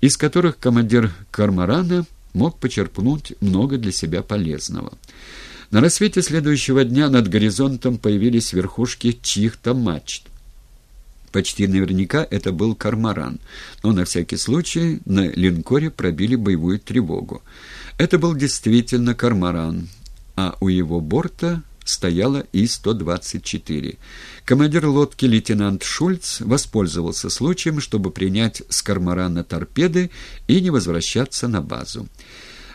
из которых командир «Кармарана» мог почерпнуть много для себя полезного. На рассвете следующего дня над горизонтом появились верхушки чьих-то мачт. Почти наверняка это был «Кармаран», но на всякий случай на линкоре пробили боевую тревогу. Это был действительно «Кармаран», а у его борта стояла И-124. Командир лодки лейтенант Шульц воспользовался случаем, чтобы принять с «Кармарана» торпеды и не возвращаться на базу.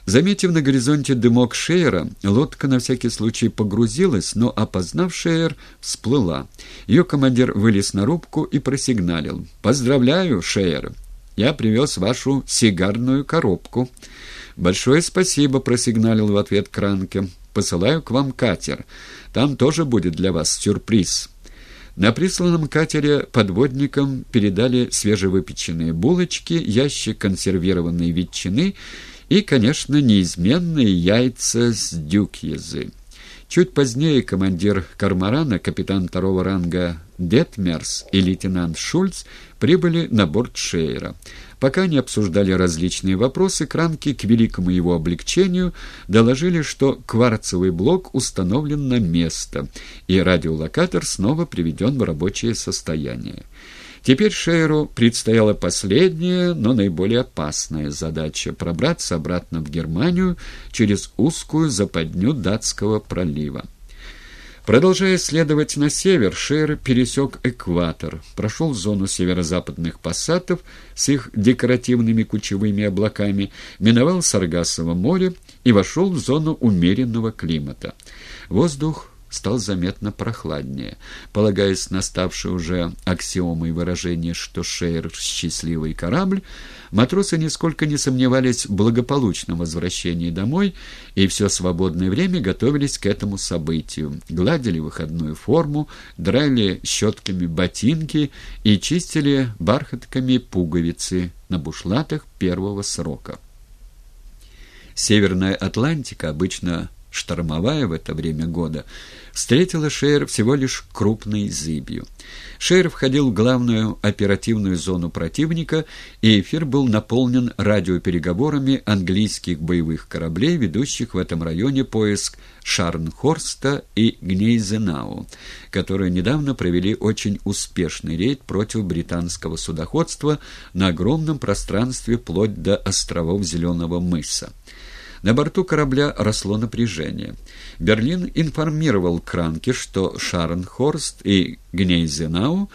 Заметив на горизонте дымок Шейера, лодка на всякий случай погрузилась, но, опознав Шейер, всплыла. Ее командир вылез на рубку и просигналил. «Поздравляю, Шейер! Я привез вашу сигарную коробку». «Большое спасибо», — просигналил в ответ Кранке. «Посылаю к вам катер. Там тоже будет для вас сюрприз». На присланном катере подводникам передали свежевыпеченные булочки, ящик консервированной ветчины и, конечно, неизменные яйца с дюкьезы. Чуть позднее командир «Кармарана», капитан второго ранга Детмерс и лейтенант Шульц прибыли на борт Шейера. Пока они обсуждали различные вопросы, Кранки, к великому его облегчению, доложили, что кварцевый блок установлен на место, и радиолокатор снова приведен в рабочее состояние. Теперь Шейру предстояла последняя, но наиболее опасная задача — пробраться обратно в Германию через узкую западню датского пролива. Продолжая следовать на север, Шейр пересек экватор, прошел зону северо-западных пассатов с их декоративными кучевыми облаками, миновал Саргассово море и вошел в зону умеренного климата. Воздух стал заметно прохладнее. Полагаясь на ставшее уже аксиомой выражение, что Шейр — счастливый корабль, матросы нисколько не сомневались в благополучном возвращении домой и все свободное время готовились к этому событию. Гладили выходную форму, драли щетками ботинки и чистили бархатками пуговицы на бушлатах первого срока. Северная Атлантика обычно штормовая в это время года, встретила Шейер всего лишь крупной зыбью. Шейер входил в главную оперативную зону противника, и эфир был наполнен радиопереговорами английских боевых кораблей, ведущих в этом районе поиск Шарнхорста и Гнейзенау, которые недавно провели очень успешный рейд против британского судоходства на огромном пространстве вплоть до островов Зеленого мыса. На борту корабля росло напряжение. Берлин информировал Кранке, что Шарнхорст и Гнейзенау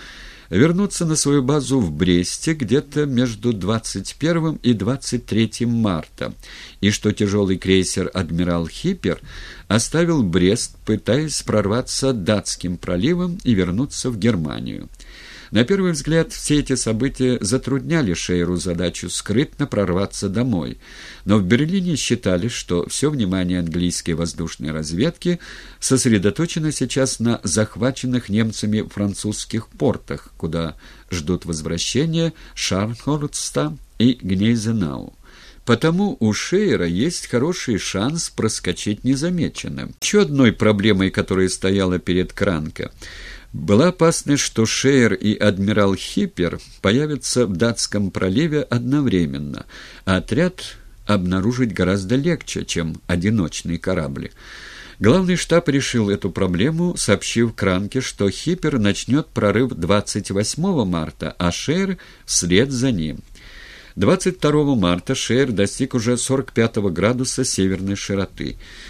вернутся на свою базу в Бресте где-то между 21 и 23 марта, и что тяжелый крейсер «Адмирал Хиппер» оставил Брест, пытаясь прорваться датским проливом и вернуться в Германию. На первый взгляд, все эти события затрудняли Шейру задачу скрытно прорваться домой, но в Берлине считали, что все внимание английской воздушной разведки сосредоточено сейчас на захваченных немцами французских портах, куда ждут возвращения Шарнхорста и Гнейзенау. Потому у Шейера есть хороший шанс проскочить незамеченным. Еще одной проблемой, которая стояла перед Кранко – была опасность, что Шейер и адмирал Хиппер появятся в датском проливе одновременно, а отряд обнаружить гораздо легче, чем одиночные корабли. Главный штаб решил эту проблему, сообщив Кранке, что Хиппер начнет прорыв 28 марта, а Шейер вслед за ним. 22 марта Шейер достиг уже 45 градуса северной широты.